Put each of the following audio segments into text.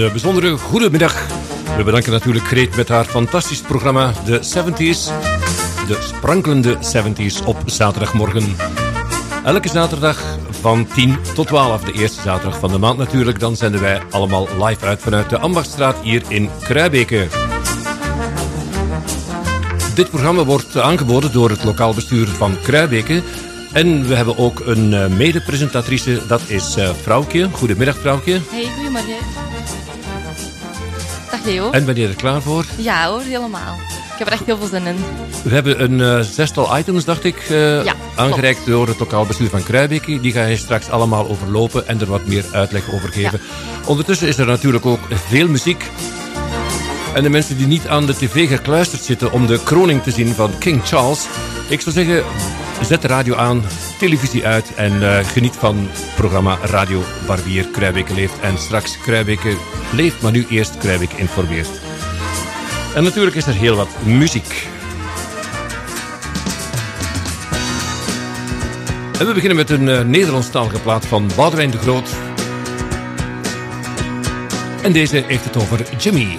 Een uh, bijzondere goede middag. We bedanken natuurlijk Greet met haar fantastisch programma The 70s. De sprankelende 70s op zaterdagmorgen. Elke zaterdag van 10 tot 12, de eerste zaterdag van de maand natuurlijk. Dan zenden wij allemaal live uit vanuit de Ambachtstraat hier in Kruibeke. Dit programma wordt aangeboden door het lokaal bestuur van Kruibeke. En we hebben ook een uh, mede-presentatrice, dat is uh, Vrouwtje. Goedemiddag Vrouwtje. Hey, goedemorgen. Dag Leo. En ben je er klaar voor? Ja hoor, helemaal. Ik heb er echt heel veel zin in. We hebben een uh, zestal items, dacht ik, uh, ja, aangereikt door het lokaal bestuur van Kruibeke. Die ga je straks allemaal overlopen en er wat meer uitleg over geven. Ja. Ondertussen is er natuurlijk ook veel muziek. En de mensen die niet aan de tv gekluisterd zitten om de kroning te zien van King Charles. Ik zou zeggen, zet de radio aan, televisie uit en uh, geniet van het programma Radio Barbier Kruibeke Leeft. En straks Kruibeke Leeft, maar nu eerst Kruibeke Informeert. En natuurlijk is er heel wat muziek. En we beginnen met een uh, Nederlandstalige plaat van Boudewijn de Groot. En deze heeft het over Jimmy.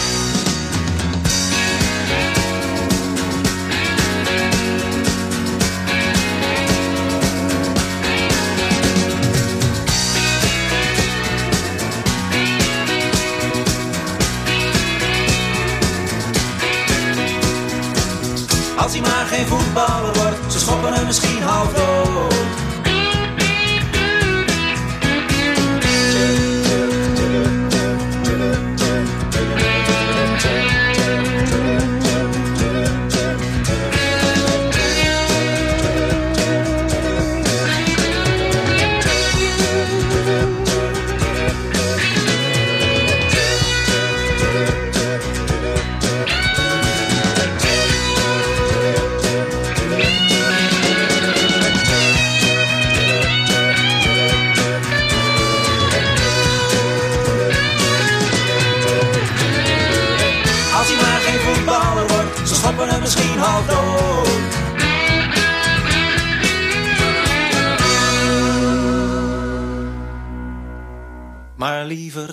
Geen voetballer wordt, ze schoppen hem misschien half dood.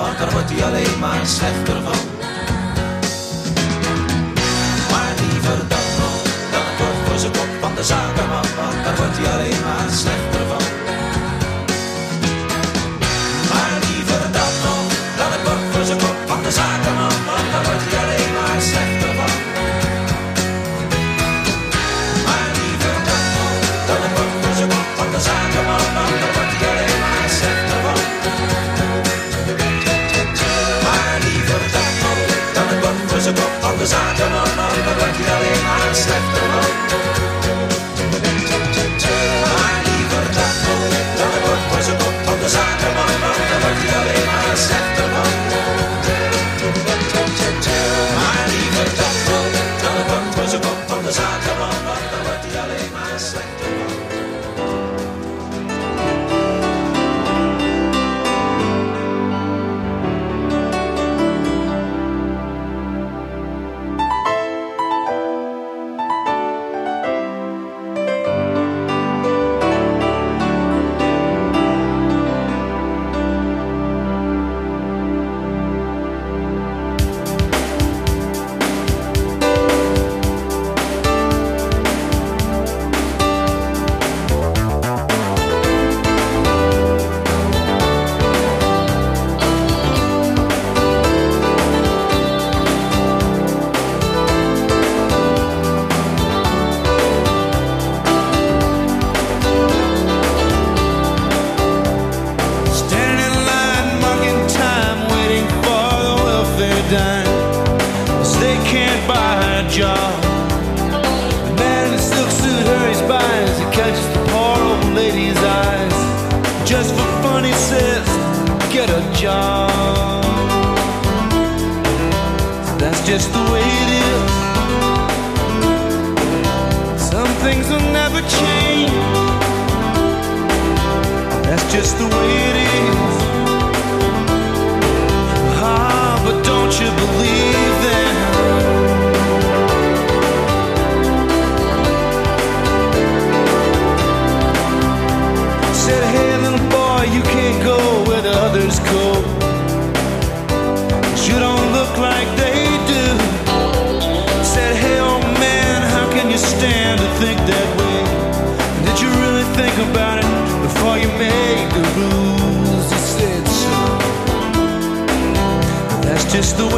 want daar wordt hij alleen maar slechter van. Maar liever dat nog dan het bord voor zijn kop van de zakenman, want daar wordt hij alleen maar slechter van. I don't all in a black alley and I was left alone I leave her a book was a I done on all in a black alley and I was left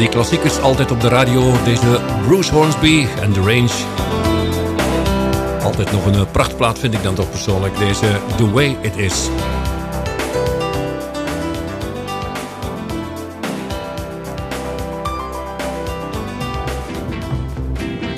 die klassiekers altijd op de radio. Deze Bruce Hornsby en The Range. Altijd nog een eh, prachtplaat vind ik dan toch persoonlijk. Deze The Way It Is.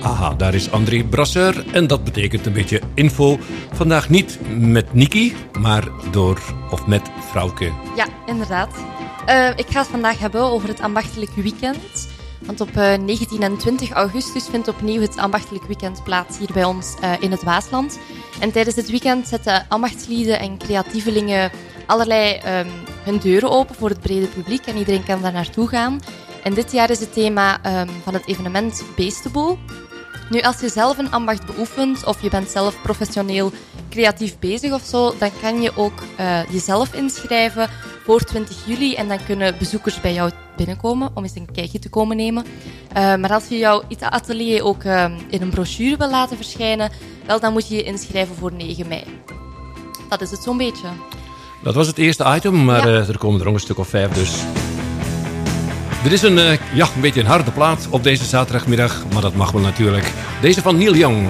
Aha, daar is André Brasseur. En dat betekent een beetje info. Vandaag niet met Niki, maar door of met Frauke. Ja, inderdaad. Eh, ik ga het vandaag hebben over het ambachtelijk weekend. Want op eh, 19 en 20 augustus vindt opnieuw het ambachtelijk weekend plaats hier bij ons eh, in het Waasland. En tijdens dit weekend zetten ambachtslieden en creatievelingen allerlei ehm, hun deuren open voor het brede publiek en iedereen kan daar naartoe gaan. En dit jaar is het thema ehm, van het evenement Beestenboel. Nu, als je zelf een ambacht beoefent of je bent zelf professioneel creatief bezig of zo, dan kan je ook eh, jezelf inschrijven voor 20 juli en dan kunnen bezoekers bij jou binnenkomen om eens een kijkje te komen nemen. Eh, maar als je jouw atelier ook eh, in een brochure wil laten verschijnen, wel, dan moet je je inschrijven voor 9 mei. Dat is het zo'n beetje. Dat was het eerste item, maar Ja. eh, er komen er nog een stuk of vijf dus. Er is een, ja, een beetje een harde plaat op deze zaterdagmiddag, maar dat mag wel natuurlijk. Deze van Neil Young.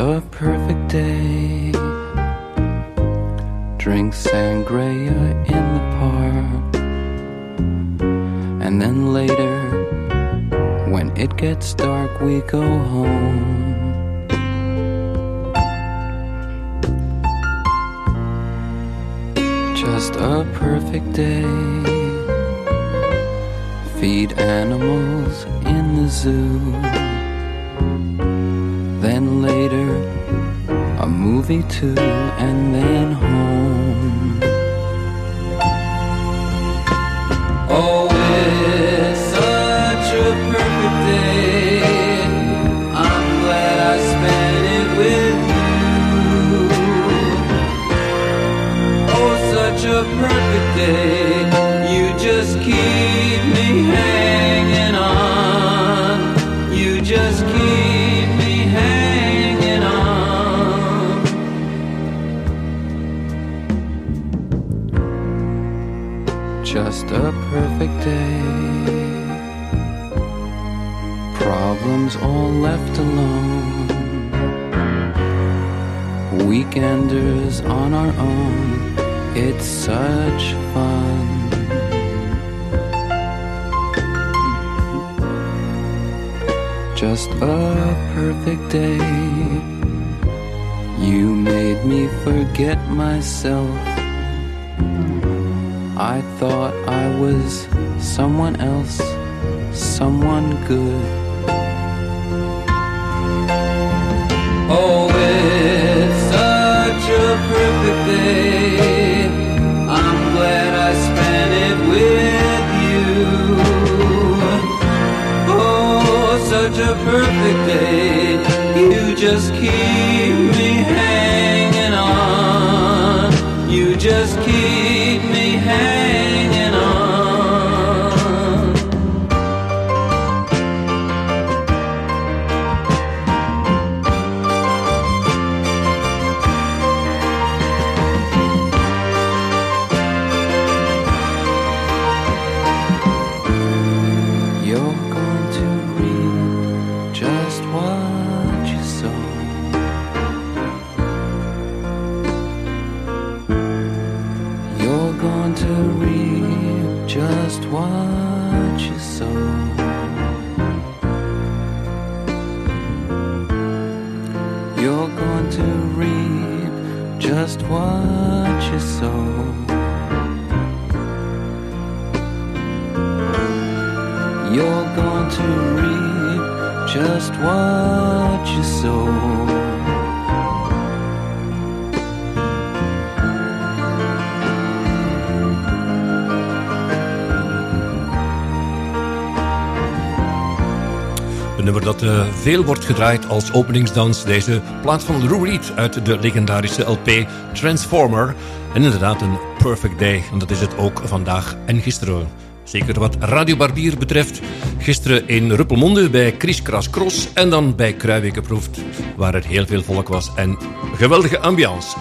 Just You're going to reap just what you sow. Een nummer dat eh, veel wordt gedraaid als openingsdans. Deze plaat van Lou Reed uit de legendarische LP Transformer. En inderdaad een perfect day. En dat is het ook vandaag en gisteren. Zeker wat Radio Barbier betreft. Gisteren in Ruppelmonde bij Chris Kras Cross. En dan bij Kruiweken. Waar er heel veel volk was. En geweldige ambiance.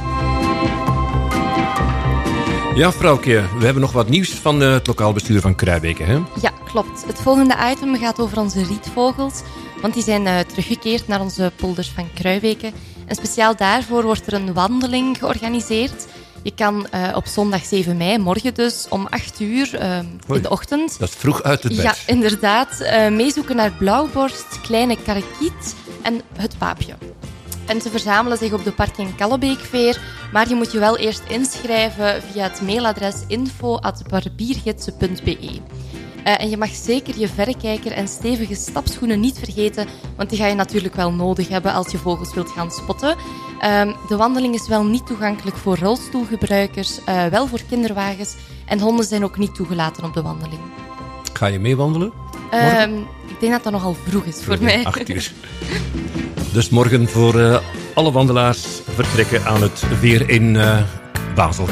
Ja, vrouwke, we hebben nog wat nieuws van eh, het lokaal bestuur van Kruijbeke. Hè? Ja, klopt. Het volgende item gaat over onze rietvogels, want die zijn eh, teruggekeerd naar onze polders van Kruiweken. En speciaal daarvoor wordt er een wandeling georganiseerd. Je kan eh, op zondag 7 mei, morgen dus, om 8 uur eh, in de ochtend... Dat is vroeg uit het bed. Ja, inderdaad. eh, meezoeken naar blauwborst, kleine karakiet en het paapje. En ze verzamelen zich op de parking Kallebeekveer, maar je moet je wel eerst inschrijven via het mailadres info.barbiergidsen.be. Eh, en je mag zeker je verrekijker en stevige stapschoenen niet vergeten, want die ga je natuurlijk wel nodig hebben als je vogels wilt gaan spotten. Ehm, de wandeling is wel niet toegankelijk voor rolstoelgebruikers, eh, wel voor kinderwagens en honden zijn ook niet toegelaten op de wandeling. Ga je meewandelen? Ehm, ik denk dat dat nogal vroeg is voor mij. Acht uur. Dus morgen voor eh, alle wandelaars vertrekken aan het veer in eh Basel,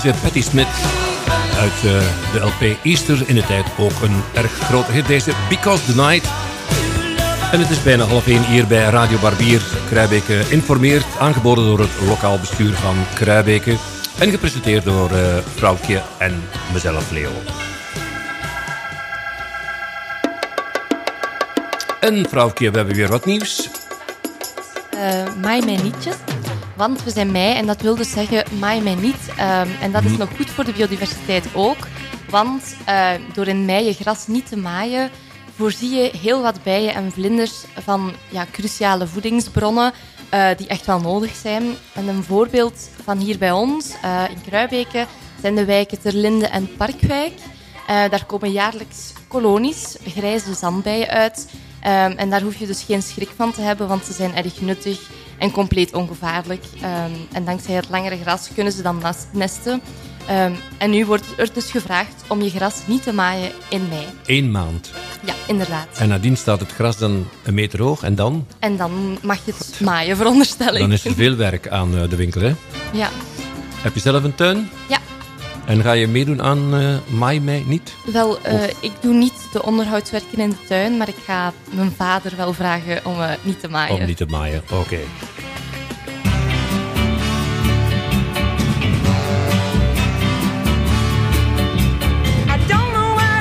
deze Patti Smith. Uit eh, de LP Easter in de tijd ook een erg grote hit. Deze Because the Night. En het is bijna half één hier bij Radio Barbier. Kruibeke informeert, aangeboden door het lokaal bestuur van Kruibeke. En gepresenteerd door eh Vrouwtje en mezelf, Leo. En Vrouwtje, we hebben weer wat nieuws. Eh, maai mij nietjes. Want we zijn mei en dat wil dus zeggen maai mij niet. Ehm, en dat is nog goed voor de biodiversiteit ook. Want eh, door in mei je gras niet te maaien, voorzie je heel wat bijen en vlinders van ja, cruciale voedingsbronnen eh, die echt wel nodig zijn. En een voorbeeld van hier bij ons, eh, in Kruibeke, zijn de wijken Terlinde en Parkwijk. Daar komen jaarlijks kolonies grijze zandbijen uit. Ehm, en daar hoef je dus geen schrik van te hebben, want ze zijn erg nuttig en compleet ongevaarlijk. Ehm, en dankzij het langere gras kunnen ze dan nesten. Ehm, en nu wordt er dus gevraagd om je gras niet te maaien in mei. Eén maand. Ja, inderdaad. En nadien staat het gras dan een meter hoog. En dan? En dan mag je het maaien, veronderstel ik. Dan is er veel werk aan eh, de winkel, hè? Ja. Heb je zelf een tuin? ja, En ga je meedoen aan eh maai mei niet? wel, eh, ik doe niet de onderhoudswerken in de tuin, maar ik ga mijn vader wel vragen om eh, niet te maaien. Om niet te maaien. Oké. I don't know what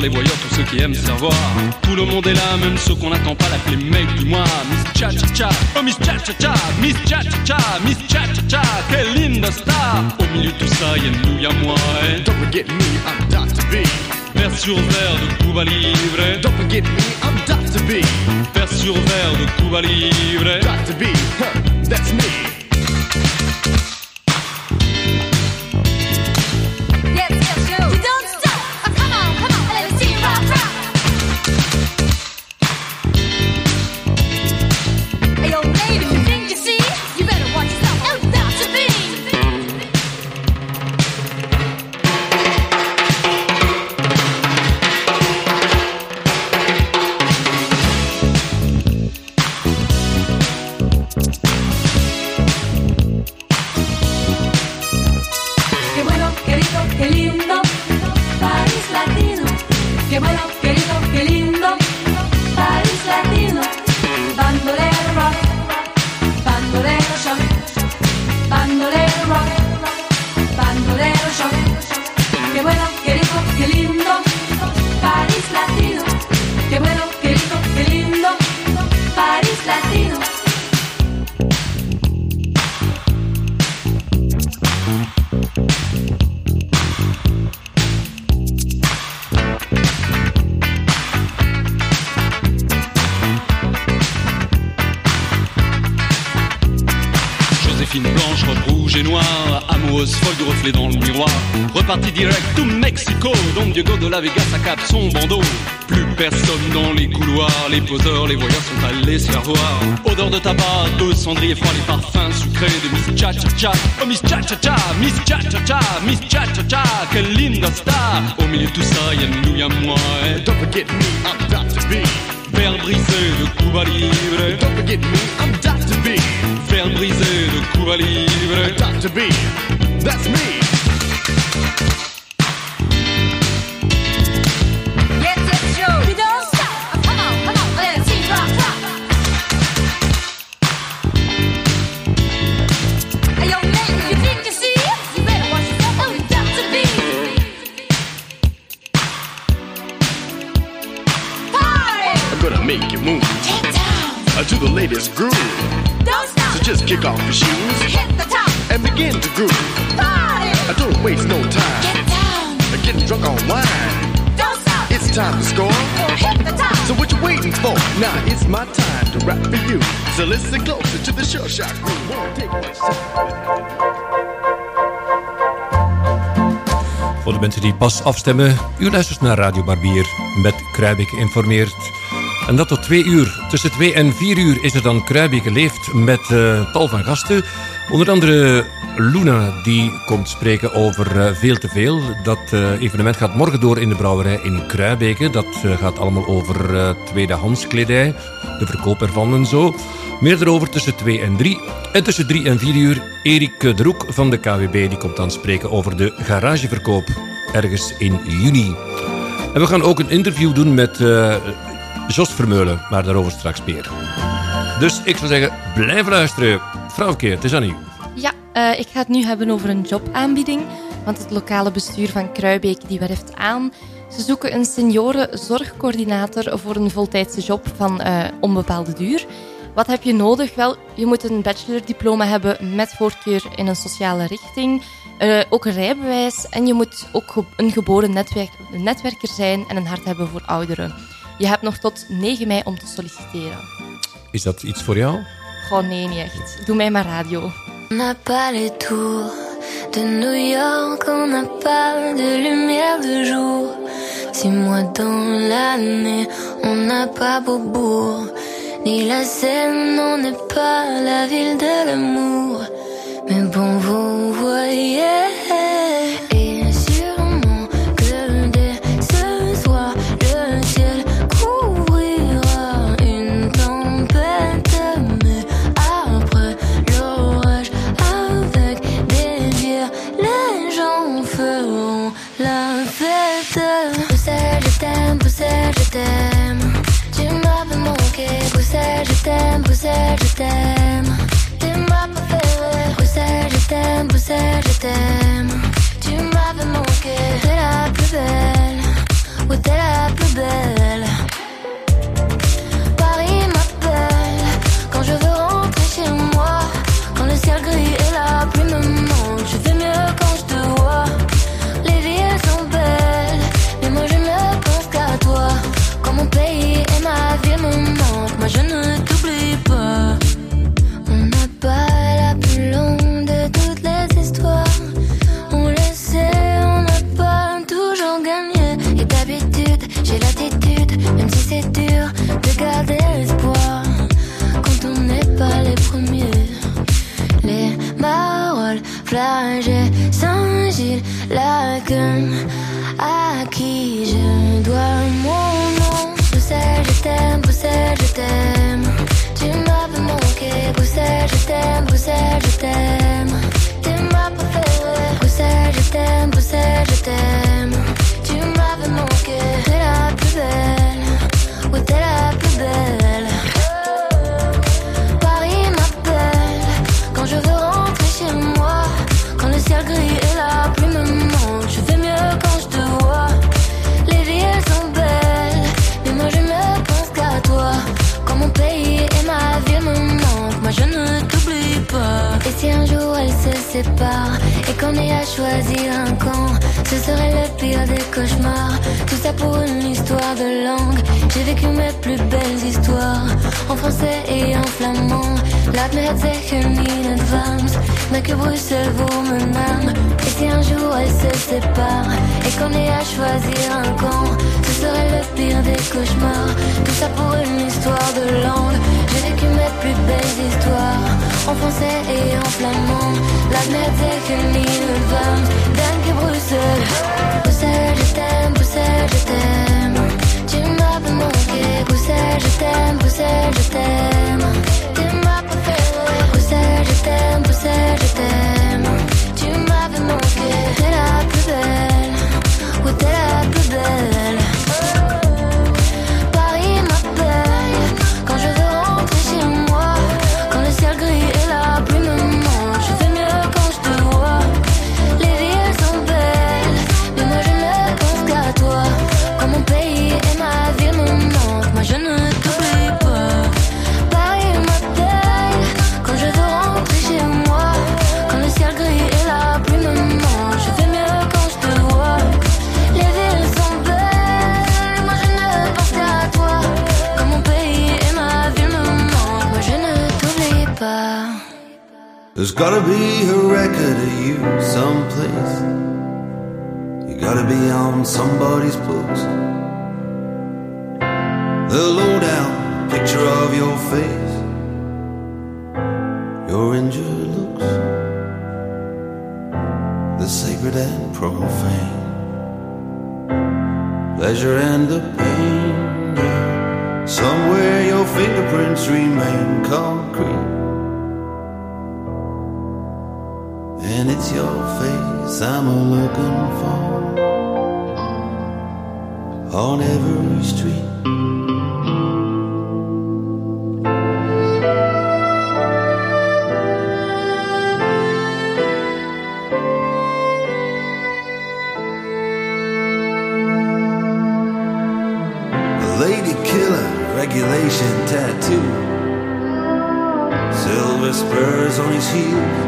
les voyeurs, tous ceux qui aiment se revoir. Tout le monde est là, même ceux qu'on n'attend pas l'appeler mec du mois. Miss Cha Cha Cha, oh Miss Cha Cha Cha, Miss Cha Cha Cha, Miss Cha Cha Cha, quelle linda star. Au milieu de tout ça, y'a nous, y'a moi. Et don't forget me, I'm Dr. B. Vers sur verre de Cuba Libre. Don't forget me, I'm Dr. B. Vers sur verre de Cuba Libre. Dr. B, huh, that's me. Cendrier froid, les parfums sucrés de Miss Cha Cha Cha. Oh Miss Cha Cha Cha, Miss Cha Cha Cha, Miss Cha Cha Cha, quelle linda star. Au milieu de tout ça, y'a nous, y'a moi. Et don't forget me, I'm Dr. B. Verre brisé de Cuba Libre. Don't forget me, I'm Dr. B. Verre brisé de Cuba Libre. Dr. B, that's me. Die pas afstemmen, u luistert naar Radio Barbier met Kruibeke informeert. En dat tot twee uur. Tussen twee en vier uur is er dan Kruibeke leeft met eh, tal van gasten. Onder andere Luna, die komt spreken over eh, Veel te Veel. Dat eh, evenement gaat morgen door in de brouwerij in Kruibeke. Dat gaat allemaal over eh, tweedehands kledij, de verkoop ervan en zo. Meer erover tussen 2 en 3. En tussen 3 en 4 uur Erik de Roek van de KWB. Die komt dan spreken over de garageverkoop. Ergens in juni. En we gaan ook een interview doen met eh Jos Vermeulen. Maar daarover straks meer. Dus ik zou zeggen, blijf luisteren. Vrouwke, het is aan u. Ja, eh, ik ga het nu hebben over een jobaanbieding. Want het lokale bestuur van Kruibeek die werft aan. Ze zoeken een seniorenzorgcoördinator voor een voltijdse job van eh, onbepaalde duur. Wat heb je nodig? Wel, je moet een bachelordiploma hebben met voorkeur in een sociale richting. Eh, ook een rijbewijs. En je moet ook een geboren netwerk, netwerker zijn en een hart hebben voor ouderen. Je hebt nog tot 9 mei om te solliciteren. Is dat iets voor jou? Gewoon nee, niet echt. Doe mij maar radio. On n'a pas les tours de New York, on n'a pas de lumière de jour. Six mois dans l'année, on n'a pas Beaubourg, ni la Seine, on n'est pas la ville de l'amour. Mais bon, vous voyez, je t'aime, Bruxelles, je t'aime. T'es ma préférée. Bruxelles, je t'aime. Bruxelles, je t'aime. Tu m'avais manqué. T'es la plus belle. Oui, t'es la plus belle. Paris m'appelle quand je veux rentrer chez moi. Quand le ciel gris et la pluie me manquent, je fais mieux quand je te vois. Les villes sont belles, mais moi je ne pense qu'à toi. Quand mon pays et ma ville me manquent, l'attitude, même si c'est dur, de garder l'espoir. Quand on n'est pas les premiers. Les paroles flagées, Saint-Gilles, Laken, à qui je dois mon nom. Bruxelles, je t'aime, Bruxelles, je t'aime. Tu m'avais manqué, Bruxelles, je t'aime, Bruxelles, je t'aime. T'es ma préférée, Bruxelles, je t'aime, Bruxelles, je t'aime. De langue. J'ai vécu mes plus belles histoires en français et en flamand. Laat me het zeggen in mais que Bruxelles vaut mon âme. Et si un jour elles se séparent et qu'on ait à choisir un camp, ce serait le pire des cauchemars. Tout ça pour une histoire de langue. J'ai vécu mes plus belles histoires en français et en flamand. Laat me het zeggen in advance, dank je Bruxelles. Bruxelles, je t'aime, Bruxelles, je t'aime. Je t'aime, Bruxelles, je t'aime. T'es ma je t'aime, je t'aime. Tu m'avais manqué, t'es la plus belle, gotta be a record of you someplace. You gotta be on somebody's books. The lowdown picture of your face, your injured looks, the sacred and profane, pleasure and the pain. Somewhere your fingerprints remain concrete. A looking for on every street. Lady killer regulation tattoo, silver spurs on his heels.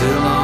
Still on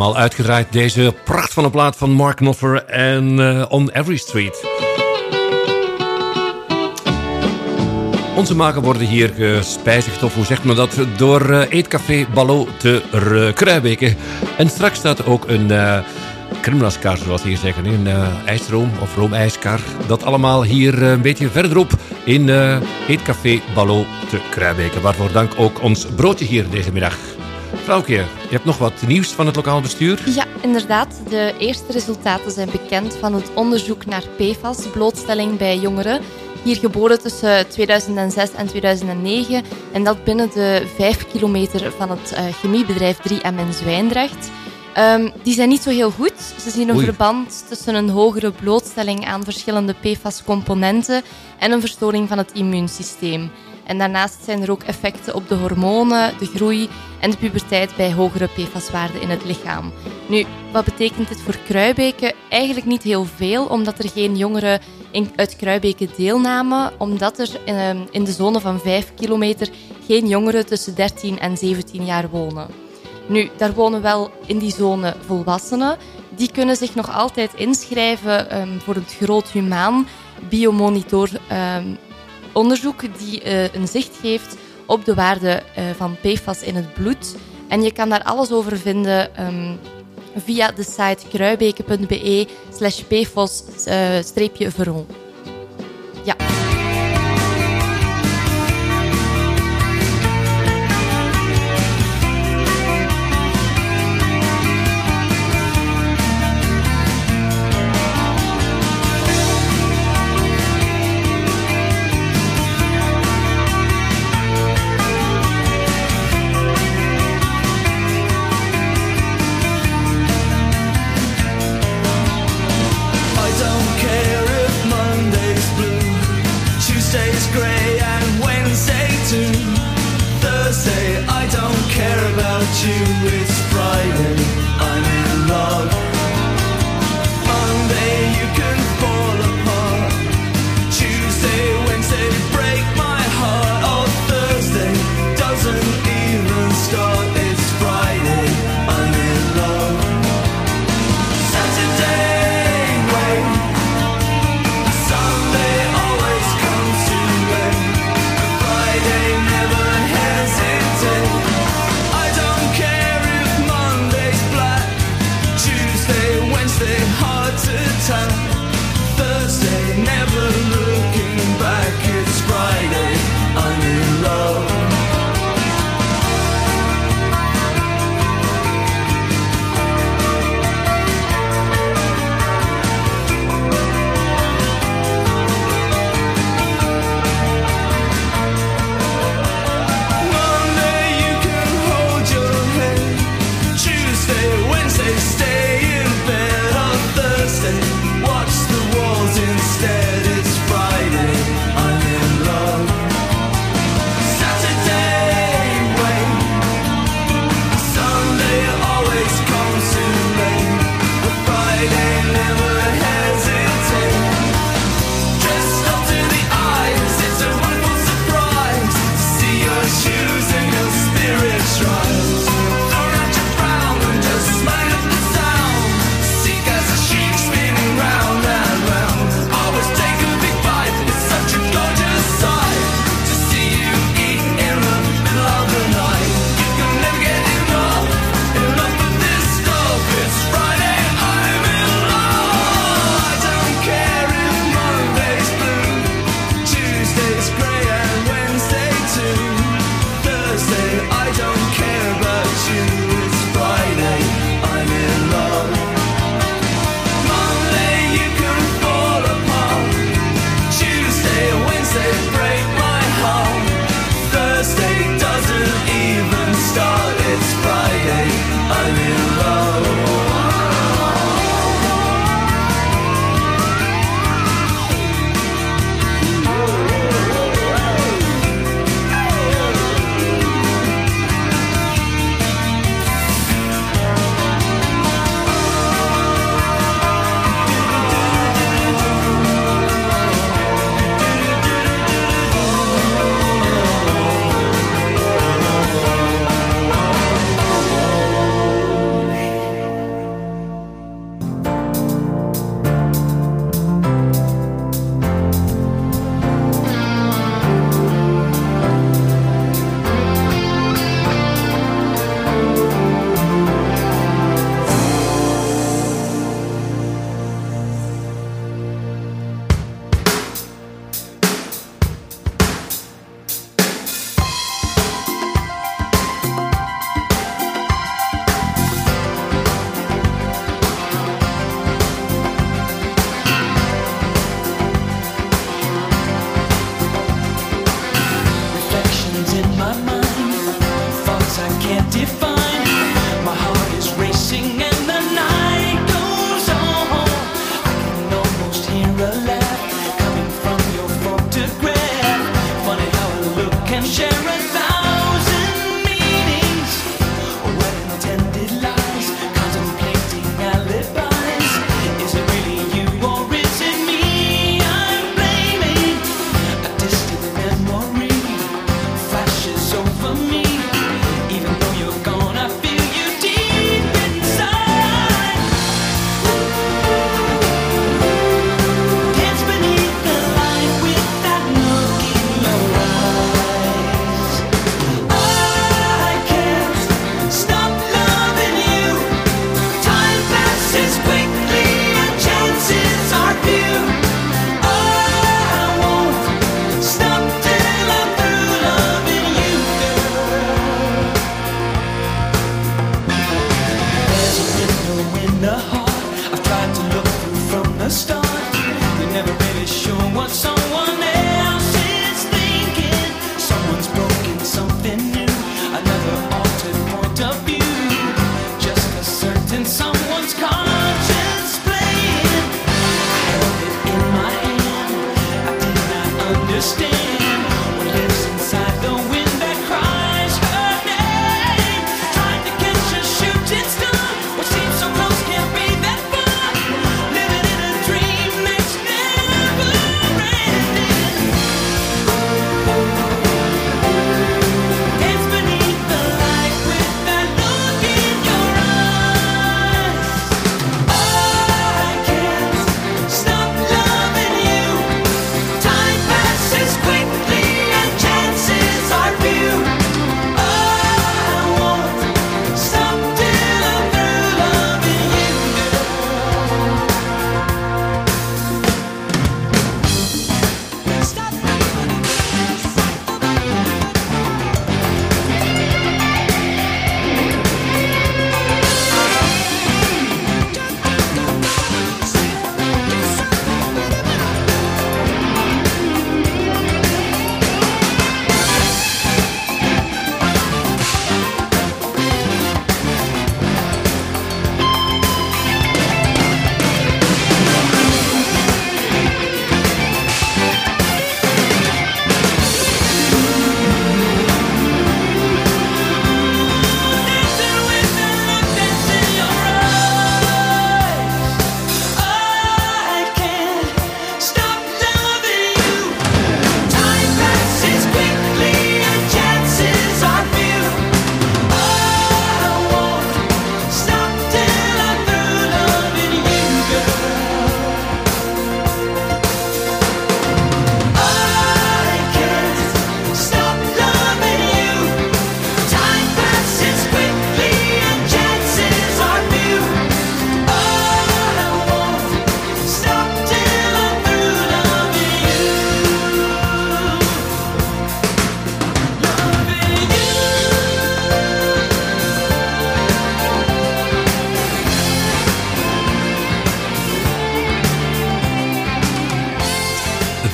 Helemaal uitgedraaid deze pracht van een plaat van Mark Knopfler en eh, On Every Street. Onze magen worden hier gespijzigd, of hoe zegt men dat, door eh, Eetcafé Ballot te Kruibeke. En straks staat ook een uh, kriminaskar, zoals hier zeggen, een uh, ijsroom of roomijskar. Dat allemaal hier eh, een beetje verderop in eh, Eetcafé Ballot te Kruibeke. Waarvoor dank ook ons broodje hier deze middag. Vrouwke, je hebt nog wat nieuws van het lokaal bestuur? Ja, inderdaad. De eerste resultaten zijn bekend van het onderzoek naar PFAS, blootstelling bij jongeren. Hier geboren tussen 2006 en 2009. En dat binnen de 5 kilometer van het uh, chemiebedrijf 3M in Zwijndrecht. Um, die zijn niet zo heel goed. Ze zien een Oei. verband tussen een hogere blootstelling aan verschillende PFAS-componenten en een verstoring van het immuunsysteem. En daarnaast zijn er ook effecten op de hormonen, de groei en de puberteit bij hogere PFAS-waarden in het lichaam. Nu, wat betekent dit voor Kruibeke? Eigenlijk niet heel veel, omdat er geen jongeren in, uit Kruibeke deelnamen, omdat er in, in de zone van 5 kilometer geen jongeren tussen 13 en 17 jaar wonen. Nu, daar wonen wel in die zone volwassenen. Die kunnen zich nog altijd inschrijven um, voor het Groot Humaan Biomonitor um, onderzoek die uh, een zicht geeft op de waarde uh, van PFAS in het bloed. En je kan daar alles over vinden um, via de site kruibeke.be slash pfos-veron.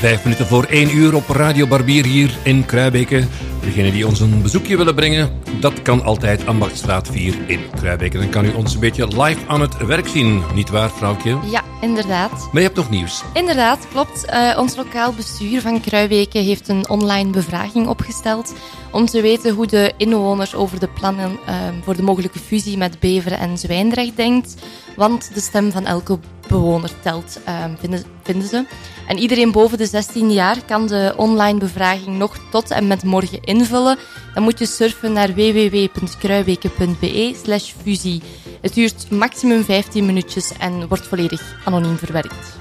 Vijf minuten voor één uur op Radio Barbier hier in Kruibeke. Degenen die ons een bezoekje willen brengen, dat kan altijd Ambachtstraat 4 in Kruibeke. Dan kan u ons een beetje live aan het werk zien. Niet waar, vrouwtje? Ja, inderdaad. Maar je hebt nog nieuws. Inderdaad, klopt. Eh, ons lokaal bestuur van Kruiweken heeft een online bevraging opgesteld om te weten hoe de inwoners over de plannen eh, voor de mogelijke fusie met Beveren en Zwijndrecht denkt. Want de stem van elke bewoner telt, eh, vinden, vinden ze. En iedereen boven de 16 jaar kan de online bevraging nog tot en met morgen invullen. Dan moet je surfen naar www.kruiweken.be fusie. Het duurt maximum 15 minuutjes en wordt volledig anoniem verwerkt.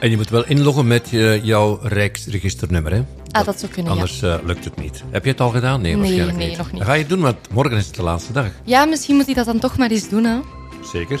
En je moet wel inloggen met eh, jouw Rijksregisternummer, hè? Ah, dat zou kunnen, ja. Anders eh, lukt het niet. Heb je het al gedaan? Nee, Nee, waarschijnlijk nee, niet. nog niet. Dan ga je het doen, want morgen is het de laatste dag. Ja, misschien moet hij dat dan toch maar eens doen, hè? Zeker.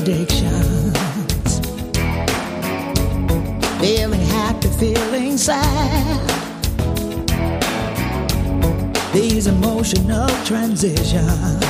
contradictions. Feeling happy, feeling sad. These emotional transitions.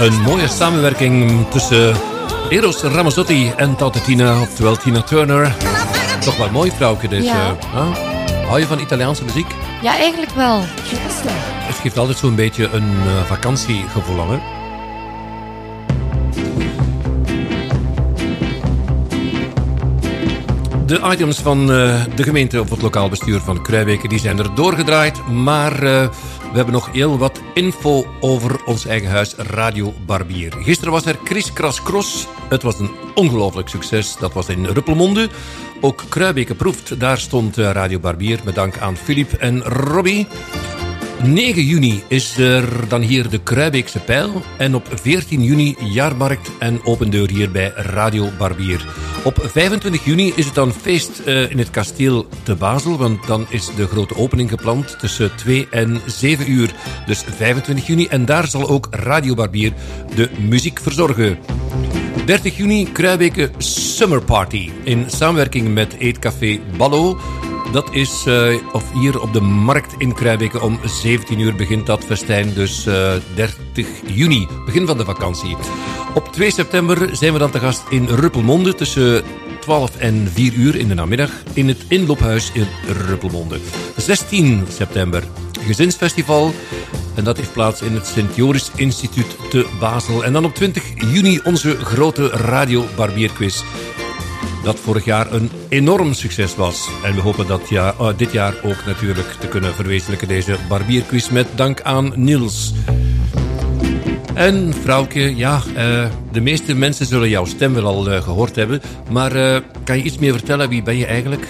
Een mooie samenwerking tussen Eros Ramazzotti en Tante Tina, oftewel Tina Turner. Toch wel mooi vrouwtje dit. Ja. eh, huh? Hou je van Italiaanse muziek? Ja, eigenlijk wel. Het geeft altijd zo'n beetje een eh, vakantiegevoel hè? De items van eh, de gemeente of het lokaal bestuur van Kruijbeke die zijn er doorgedraaid. Maar eh, we hebben nog heel wat info over ons eigen huis Radio Barbier. Gisteren was er Chris Kras Cross. Het was een ongelooflijk succes. Dat was in Ruppelmonde. Ook Kruijbeke proeft. Daar stond eh, Radio Barbier met dank aan Filip en Robbie. 9 juni is er dan hier de Kruibeekse Pijl. En op 14 juni jaarmarkt en open deur hier bij Radio Barbier. Op 25 juni is het dan feest eh, in het kasteel te Basel. Want dan is de grote opening gepland tussen 2 en 7 uur. Dus 25 juni. En daar zal ook Radio Barbier de muziek verzorgen. 30 juni Kruibeke Summer Party. In samenwerking met Eetcafé Ballo. Dat is eh, of hier op de markt in Kruijbeke om 17 uur begint dat festijn. Dus eh, 30 juni, begin van de vakantie. Op 2 september zijn we dan te gast in Ruppelmonde tussen 12 en 4 uur in de namiddag in het inloophuis in Ruppelmonde. 16 september, gezinsfestival. En dat heeft plaats in het Sint Joris Instituut te Basel. En dan op 20 juni onze grote radio barbierquiz. Dat vorig jaar een enorm succes was. En we hopen dat ja, eh, dit jaar ook natuurlijk te kunnen verwezenlijken deze barbierquiz met dank aan Niels. En vrouwke, ja, eh, de meeste mensen zullen jouw stem wel al eh, gehoord hebben. Maar kan je iets meer vertellen? Wie ben je eigenlijk?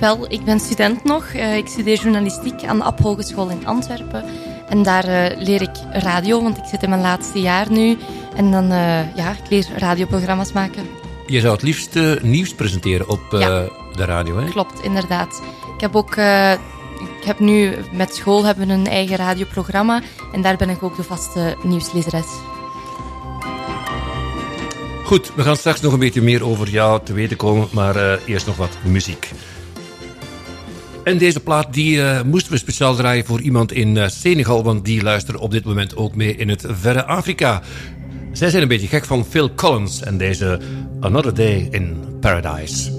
Wel, ik ben student nog. Ik studeer journalistiek aan de App Hogeschool in Antwerpen. En daar leer ik radio, want ik zit in mijn laatste jaar nu. En dan, ja, ik leer radioprogramma's maken. Je zou het liefst eh, nieuws presenteren op eh, Ja. de radio, hè? Klopt, inderdaad. Ik heb ook... eh, ik heb nu met school hebben we een eigen radioprogramma. En daar ben ik ook de vaste nieuwslezeres. Goed, we gaan straks nog een beetje meer over jou te weten komen, maar eerst nog wat muziek. En deze plaat die moesten we speciaal draaien voor iemand in Senegal, want die luistert op dit moment ook mee in het verre Afrika. Zij zijn een beetje gek van Phil Collins en deze Another Day in Paradise.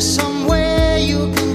Somewhere you can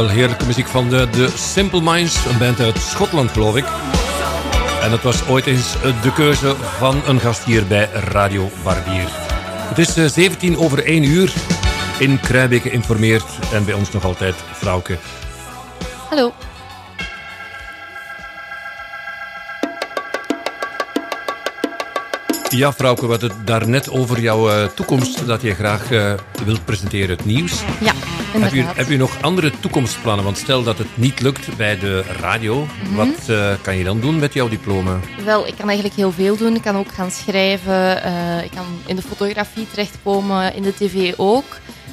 wel heerlijke muziek van de, de Simple Minds, een band uit Schotland, geloof ik. En dat was ooit eens de keuze van een gast hier bij Radio Barbier. Het is eh, 17 over 1 uur. In Kruibeke informeert en bij ons nog altijd Frauke. Hallo. Ja, Frauke, we hadden het daarnet over jouw eh, toekomst, dat je graag eh, wilt presenteren, het nieuws. Ja, Heb je, heb nog andere toekomstplannen? Want stel dat het niet lukt bij de radio, Mhm. wat eh, kan je dan doen met jouw diploma? Wel, ik kan eigenlijk heel veel doen. Ik kan ook gaan schrijven. eh, ik kan in de fotografie terechtkomen, in de tv ook.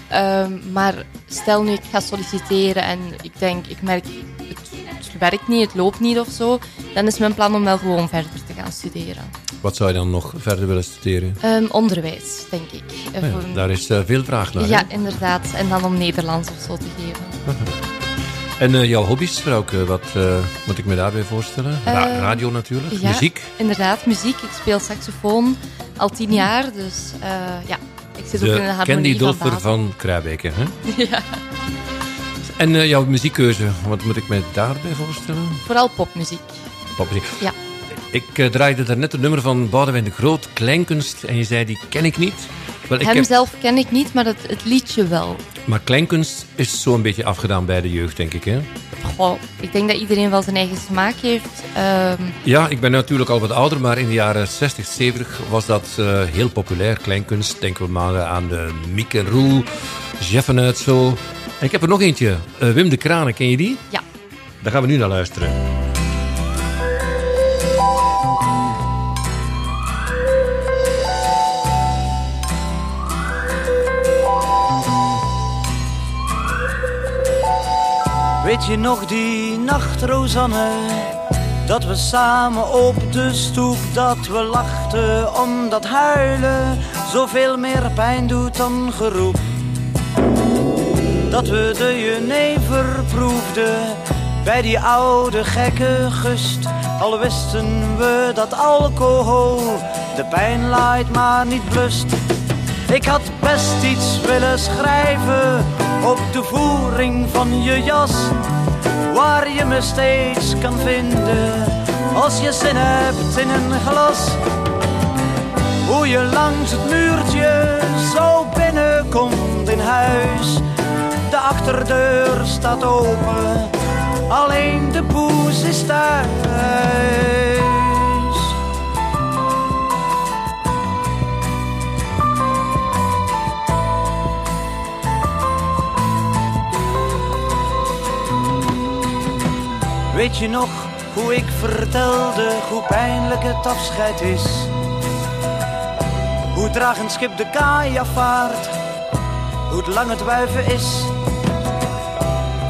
Ehm, maar stel nu ik ga solliciteren en ik denk, ik merk, het, het werkt niet, het loopt niet of zo. Dan is mijn plan om wel gewoon verder te gaan studeren. Wat zou je dan nog verder willen studeren? Ehm, onderwijs, denk ik. Ah ja, daar is eh, veel vraag naar. ja, inderdaad. En dan om Nederlands of zo te geven. En eh, jouw hobby's, Frauke, wat eh, moet ik me daarbij voorstellen? Ra- radio natuurlijk, Ja, muziek. Inderdaad, muziek. Ik speel saxofoon al tien jaar, dus ja, ik zit ook in de harmonie van Dolfer van Kruijbeke. Hè? ja, En jouw muziekkeuze, wat moet ik me daarbij voorstellen? vooral popmuziek. Popmuziek. Ja. Ik eh, draaide daarnet het nummer van Boudewijn de Groot, Kleinkunst, en je zei die ken ik niet. Wel, ik Hem heb, zelf ken ik niet, maar het, het liedje wel. maar Kleinkunst is zo'n beetje afgedaan bij de jeugd, denk ik. Hè? Goh, ik denk dat iedereen wel zijn eigen smaak heeft. Ehm, Ja, ik ben natuurlijk al wat ouder, maar in de jaren 60, 70 was dat eh, heel populair, kleinkunst. Denken we maar aan de Miek en Roel, Jeffen uit zo. En ik heb er nog eentje, eh, Wim de Kranen, ken je die? Ja. Daar gaan we nu naar luisteren. Weet je nog die nacht, Rosanne? Dat we samen op de stoep, dat we lachten omdat huilen zoveel meer pijn doet dan geroep. Dat we de jenever proefden bij die oude gekke gust. Al wisten we dat alcohol de pijn laait maar niet blust. Ik had best iets willen schrijven op de voering van je jas. Waar je me steeds kan vinden als je zin hebt in een glas. Hoe je langs het muurtje zo binnenkomt in huis. De achterdeur staat open, alleen de poes is thuis. Weet je nog hoe ik vertelde hoe pijnlijk het afscheid is? Hoe traag een schip de kaai afvaart, hoe lang het wuiven is.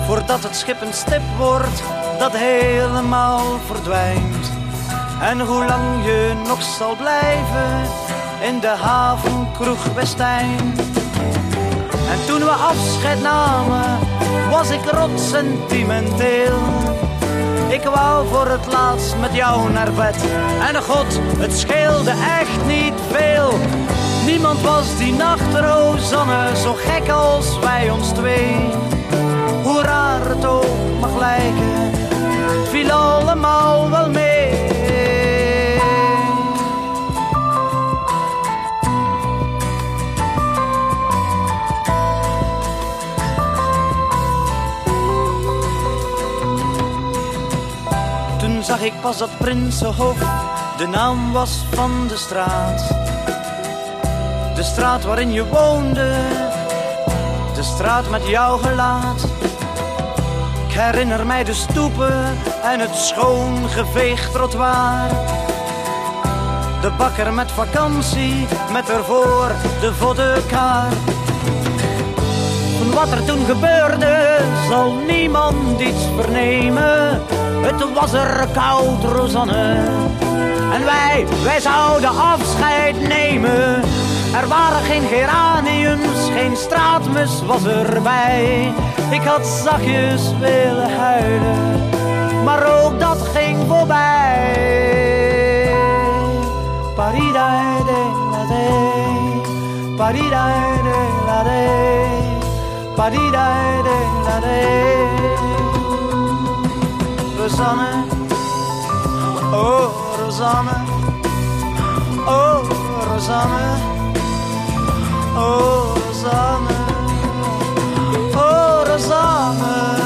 Voordat het schip een stip wordt, dat helemaal verdwijnt. En hoe lang je nog zal blijven in de havenkroeg Westijn. En toen we afscheid namen, was ik rot sentimenteel. Ik wou voor het laatst met jou naar bed. En god, het scheelde echt niet veel. Niemand was die nacht, Rosanne, zo gek als wij ons twee. Hoe raar het ook mag lijken, viel allemaal wel mee. Ik pas dat Prinsenhof de naam was van de straat. De straat waarin je woonde, de straat met jouw gelaat. Ik herinner mij de stoepen en het schoon geveegd trottoir. De bakker met vakantie, met ervoor de voddenkaart. Van wat er toen gebeurde, zal niemand iets vernemen. Het was er koud, Rosanne. En wij, wij zouden afscheid nemen. Er waren geen geraniums, geen straatmus was erbij. Ik had zachtjes willen huilen, maar ook dat ging voorbij. Paridai de la paridai de la la de. Rosanne, oh Rosanne, oh Rosanne, oh Rosanne, oh Rosanne,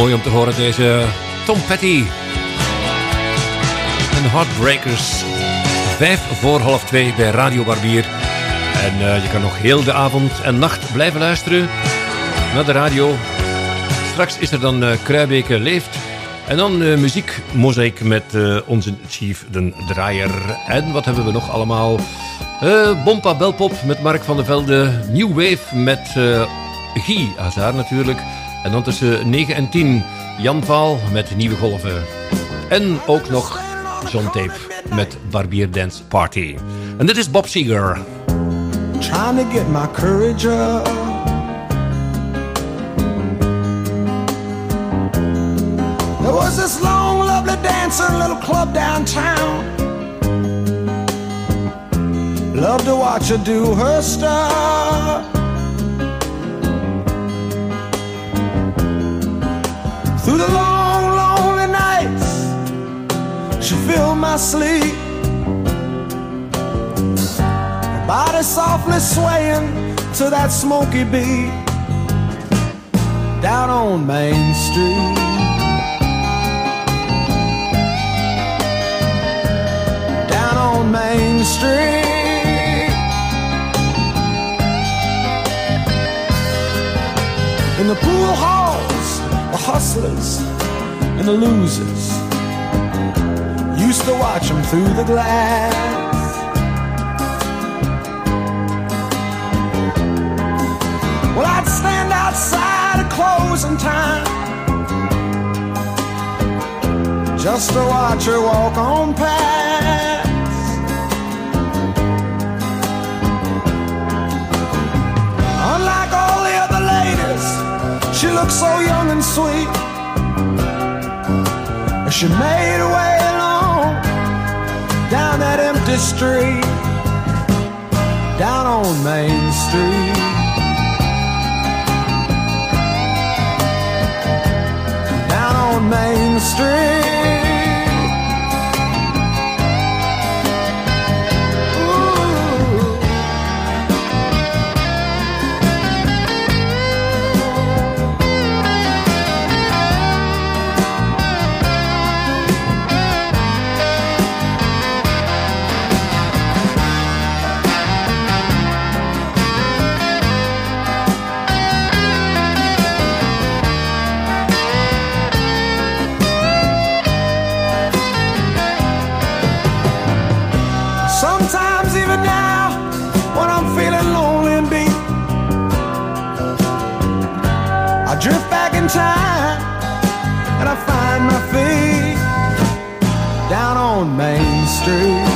mooi om te horen deze Tom Petty. En Heartbreakers. Vijf voor half twee bij Radio Barbier. En eh, je kan nog heel de avond en nacht blijven luisteren naar de radio. Straks is er dan eh Kruibeke Leeft. En dan eh muziek, mozaïek met onze chief, de draaier. En wat hebben we nog allemaal? Bompa Belpop met Mark van der Velde. New Wave met Guy Hazard natuurlijk. En dan tussen 9 en 10 Jan Vaal met Nieuwe Golven. En ook nog John Tape met Barbier Dance Party. En dit is Bob Seger. trying to get my courage up. There was this long, lovely dancing little club downtown. Love to watch her do her stuff. Through the long, lonely nights, she filled my sleep. Her Body softly swaying to that smoky beat down on Main Street. Down on Main Street. In the pool hustlers and the losers used to watch them through the glass. Well, I'd stand outside at closing time just to watch her walk on past. Unlike all the other ladies, she looked so young and sweet. She made her way along down that empty street, down on Main Street. down on Main Street. Time and I find my feet down on Main Street.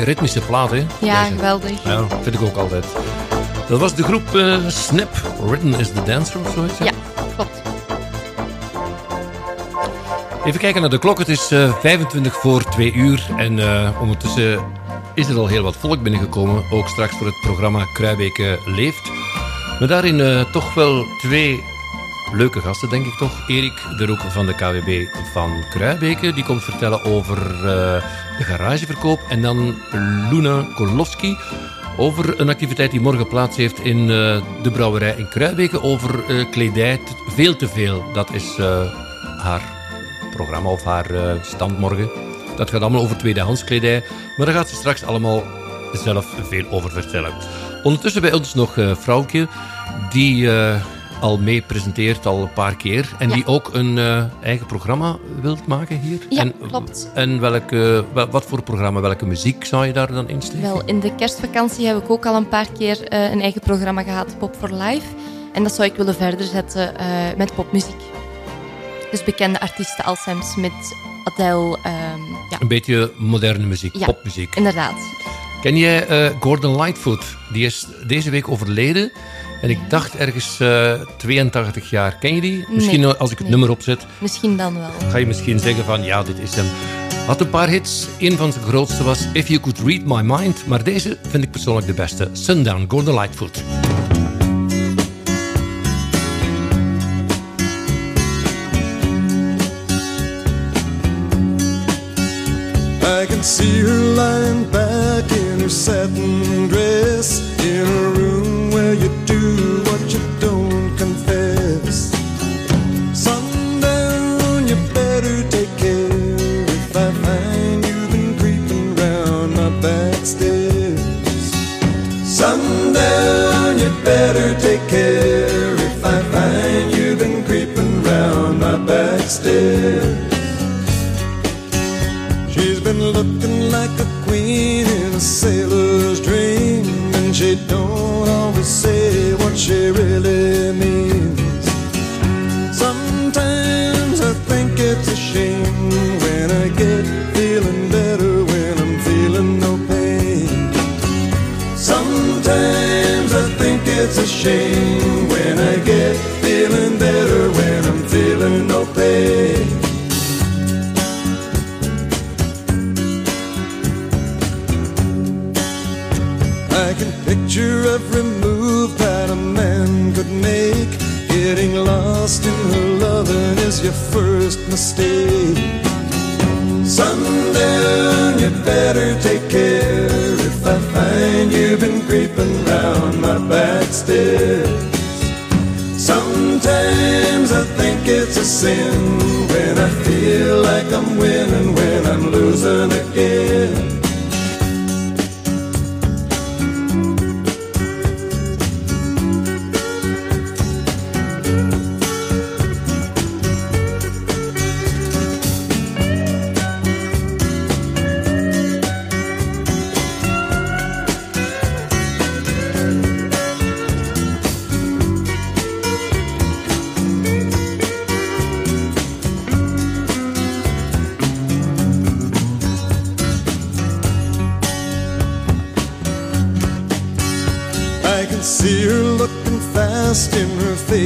Mooie ritmische plaat, hè? Ja, Deze. geweldig. Ja, vind ik ook altijd. Dat was de groep eh, Snap, Written is the Dancer of zoiets. hè? Ja, klopt. Even kijken naar de klok. Het is eh, 25 voor 2 uur. En eh, ondertussen is er al heel wat volk binnengekomen. Ook straks voor het programma Kruibeke Leeft. Maar daarin eh, toch wel twee leuke gasten, denk ik toch. Erik de Roek van de KWB van Kruibeke. Die komt vertellen over eh, de garageverkoop. En dan Luna Kolowski over een activiteit die morgen plaats heeft in eh, de brouwerij in Kruibeke. Over eh, kledij. Veel te veel. Dat is haar programma of haar stand morgen. Dat gaat allemaal over tweedehands kledij. Maar daar gaat ze straks allemaal zelf veel over vertellen. Ondertussen bij ons nog eh Vrouwtje, die al mee presenteert al een paar keer. En Ja. die ook een eh, eigen programma wilt maken hier. Ja, en, klopt. En welke, wa- wat voor programma, welke muziek zou je daar dan in steken? Wel, in de kerstvakantie heb ik ook al een paar keer eh, een eigen programma gehad, Pop for Life. En dat zou ik willen verder zetten eh, met popmuziek. Dus bekende artiesten als Sam Smith, Adele. ehm, ja. Een beetje moderne muziek, Ja, popmuziek. inderdaad. Ken jij Gordon Lightfoot? Die is deze week overleden. En ik dacht ergens eh 82 jaar. Ken je die? Misschien Nee, eh, als ik het nee. nummer opzet, Misschien dan wel. ga je misschien zeggen van ja, dit is hem. Had een paar hits. Een van zijn grootste was If You Could Read My Mind. Maar deze vind ik persoonlijk de beste. Sundown, Gordon Lightfoot. I can see her lying back in her satin dress in a room you do what you don't confess. Sundown, you better take care if I find you've been creeping round my. Sundown, you better take care if I find you've been creeping round my stairs. She's been looking like a queen in a and she don't always say what she really means. Sometimes I think it's a shame when I get feeling better when I'm feeling no pain. Sometimes I think it's a shame when I get feeling better your first mistake. Sundown, you better take care if I find you've been creeping round my back stairs. Sometimes I think it's a sin when I feel like I'm winning when I'm losing again.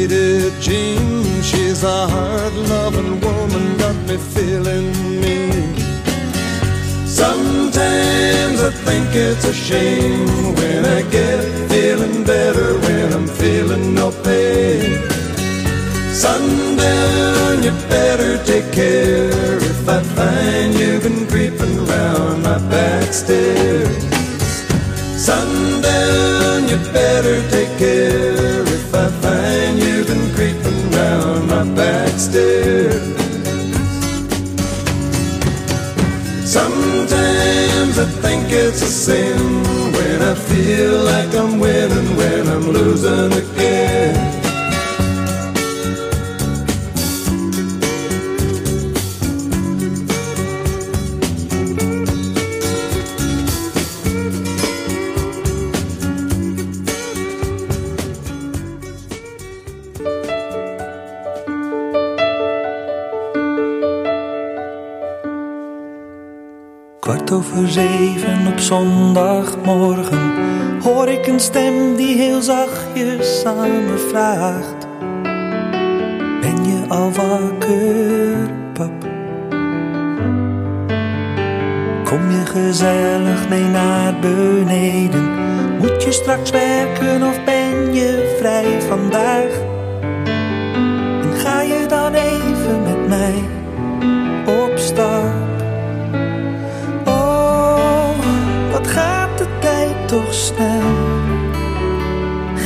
Faded jeans. She's a hard loving woman, got me feeling mean. Sometimes I think it's a shame when I get feeling better when I'm feeling no pain. Sundown, you better take care if I find you've been creeping round my back stairs. Sundown, you better take care when I feel like I'm winning when I'm losing again. Stem die heel zachtjes me vraagt: Ben je al wakker, pap? Kom je gezellig mee naar beneden? Moet je straks werken of ben je vrij vandaag? En ga je dan even met mij op stap? Oh, wat gaat de tijd toch snel?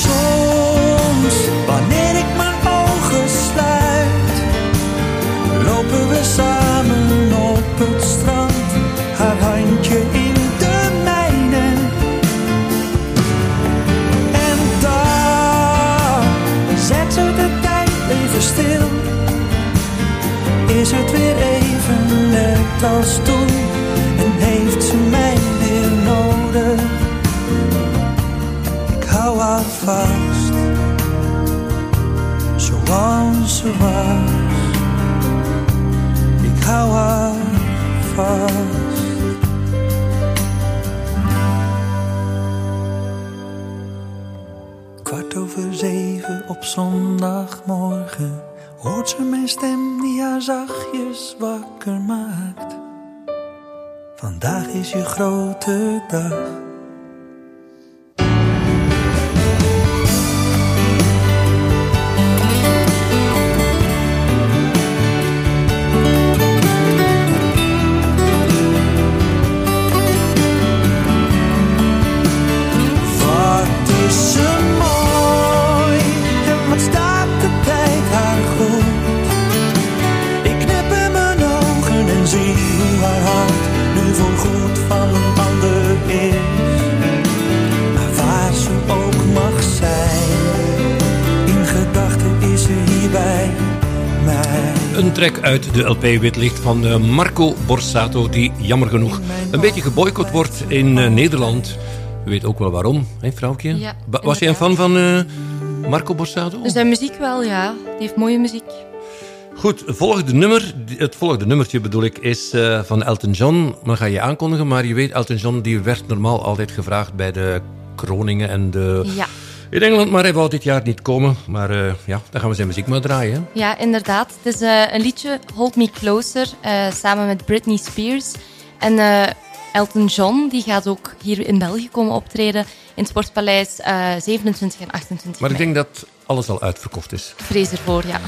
Soms, wanneer ik mijn ogen sluit, lopen we samen op het strand, haar handje in de mijne. En dan zet ze de tijd even stil is het weer even net als toen hou haar vast, zoals ze was. Ik hou haar vast. Kwart over zeven op zondagmorgen hoort ze mijn stem die haar zachtjes wakker maakt. Vandaag is je grote dag. Track uit de LP Witlicht van eh, Marco Borsato, die jammer genoeg een beetje geboycott wordt in eh, Nederland. U weet ook wel waarom, hè vrouwtje? Ja, Was jij een fan van eh, Marco Borsato? Dus zijn muziek wel, ja. Die heeft mooie muziek. Goed, volgende nummer, het volgende nummertje bedoel ik, is van Elton John. Maar ga je aankondigen, maar je weet, Elton John die werd normaal altijd gevraagd bij de kroningen en de... Ja. In Engeland, maar hij wou dit jaar niet komen. Maar eh, ja, dan gaan we zijn muziek maar draaien. hè. Ja, inderdaad. Het is eh, een liedje, Hold Me Closer, eh, samen met Britney Spears. En eh, Elton John, die gaat ook hier in België komen optreden in het Sportpaleis eh, 27 en 28 Maar ik mei. denk dat alles al uitverkocht is. Ik vrees ervoor, ja.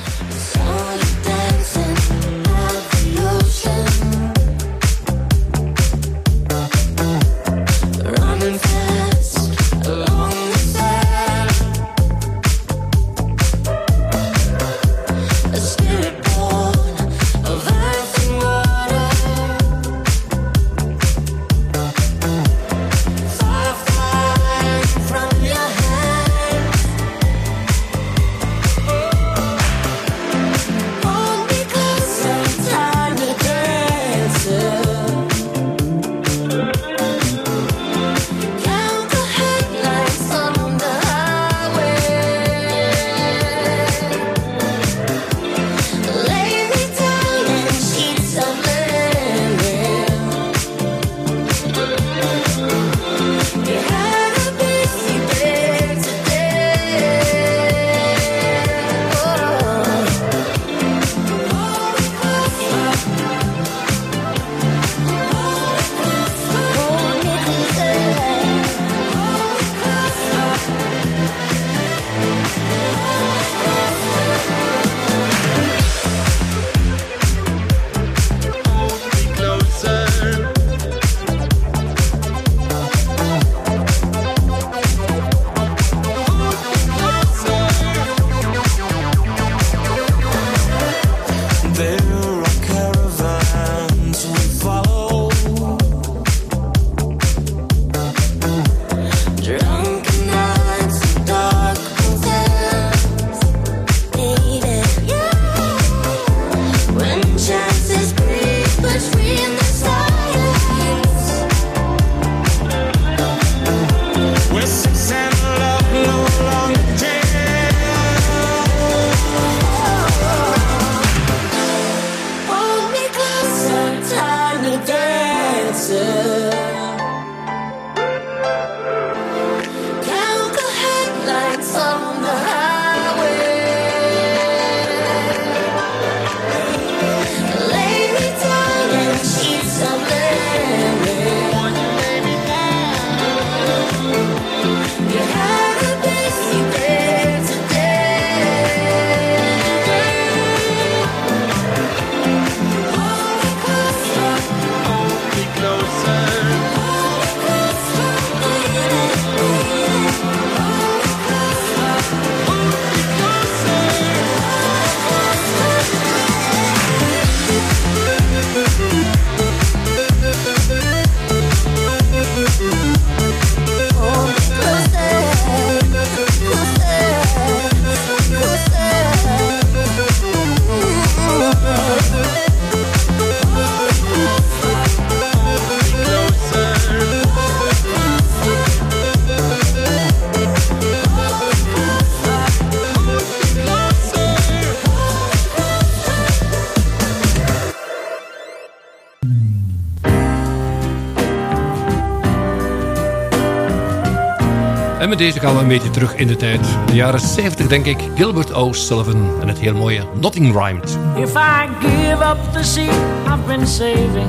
Deze gaan we een beetje terug in de tijd. De jaren 70 denk ik. Gilbert O'Sullivan en het heel mooie Nothing Rhymed. If I give up the seat I've been saving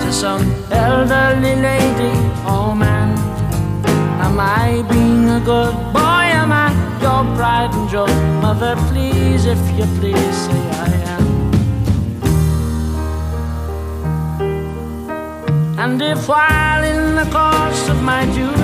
to some elderly lady, oh man, am I being a good boy? Am I your pride and joy? Mother, please, if you please, say I am. And if while in the course of my duty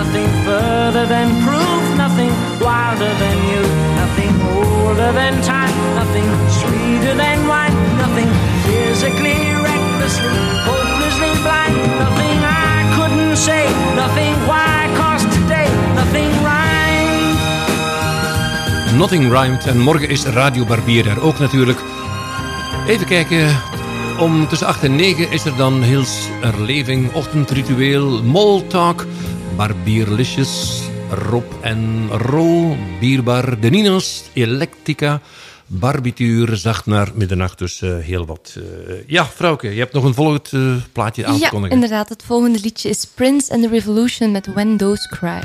Nothing further than proof, nothing wilder than you, nothing older than time, nothing sweeter than wine, nothing physically, recklessly, hopelessly blind, nothing I couldn't say, nothing why, cause today, nothing rhymed. Nothing Rhymed. En morgen is Radio Barbier er ook natuurlijk. Even kijken. Om tussen 8 en 9 is er dan Hils Erleving, ochtendritueel, Mall Talk, Barbierlicious, Rob en Ro, Bierbar, De Ninos, Electica, Barbituur, zacht naar middernacht. Dus eh, heel wat. eh, ja, vrouwke, je hebt nog een volgend eh, plaatje aan te Ja, kondigen. inderdaad. Het volgende liedje is Prince and the Revolution met When Those Cry.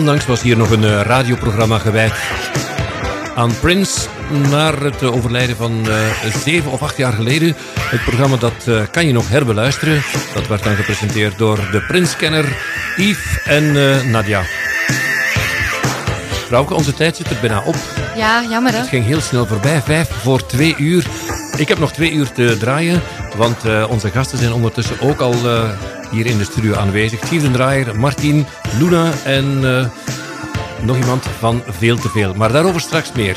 Onlangs was hier nog een eh, radioprogramma gewijd aan Prince. Naar het eh, overlijden van eh, zeven of acht jaar geleden. Het programma dat eh, kan je nog herbeluisteren. Dat werd dan gepresenteerd door de Prince-kenner Yves en Nadia. Vrouwke, onze tijd zit er bijna op. Ja, jammer hè. Het ging heel snel voorbij, vijf voor twee uur. Ik heb nog twee uur te draaien, want onze gasten zijn ondertussen ook al hier in de studio aanwezig. Steven Draaier, Martin, Luna en eh, nog iemand van Veel te Veel. Maar daarover straks meer.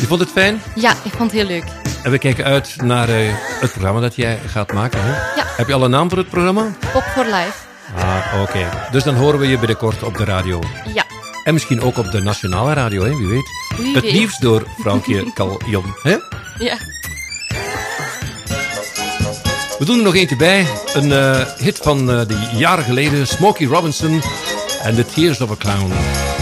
Je vond het fijn? Ja, ik vond het heel leuk. En we kijken uit naar eh, het programma dat jij gaat maken. Hè? Ja. Heb je al een naam voor het programma? Pop for Life. Ah, oké. Dus dan horen we je binnenkort op de radio. Ja. En misschien ook op de nationale radio, hè? wie weet. Wie het weet. nieuws door vrouwtje Caljon. Hè? Ja. We doen er nog eentje bij. Een eh, hit van eh die jaren geleden. Smokey Robinson en The Tears of a Clown.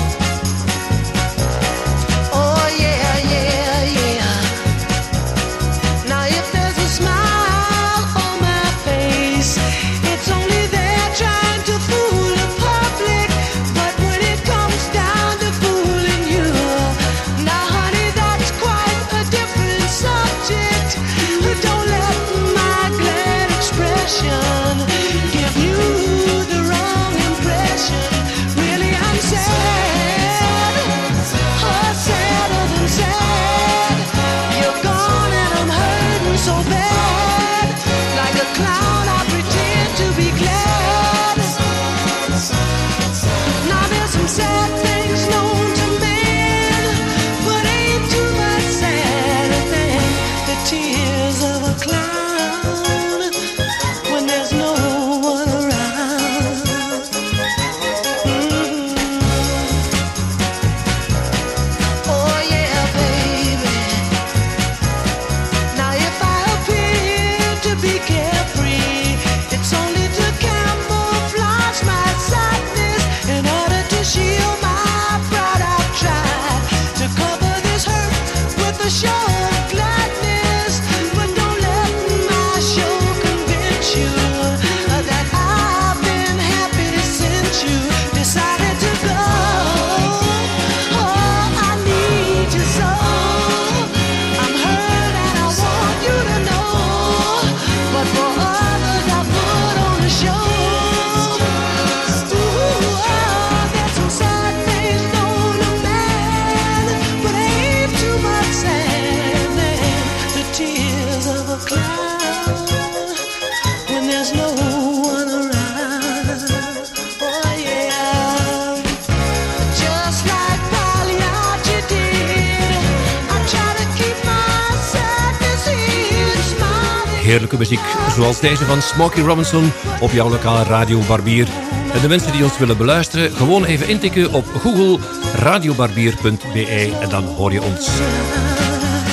Zoals deze van Smokey Robinson op jouw lokale Radio Barbier. En de mensen die ons willen beluisteren, gewoon even intikken op Google radiobarbier.be en dan hoor je ons.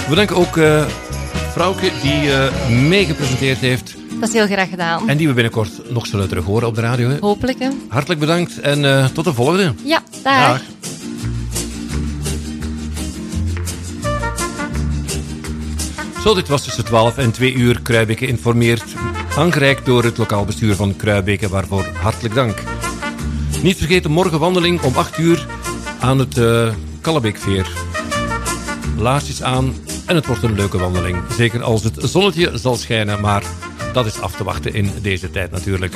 We danken ook eh Vrouwke die eh meegepresenteerd heeft Dat is heel graag gedaan. en die we binnenkort nog zullen terug horen op de radio. Hè? Hopelijk hè. Hartelijk bedankt en eh, tot de volgende. Ja, dag. Dag. Zo, dit was tussen 12 en 2 uur Kruibeke informeert. Aangereikt door het lokaal bestuur van Kruibeke, waarvoor hartelijk dank. Niet vergeten, morgen wandeling om 8 uur aan het eh Kallebeekveer. Laarsjes aan en het wordt een leuke wandeling. Zeker als het zonnetje zal schijnen, maar dat is af te wachten in deze tijd natuurlijk.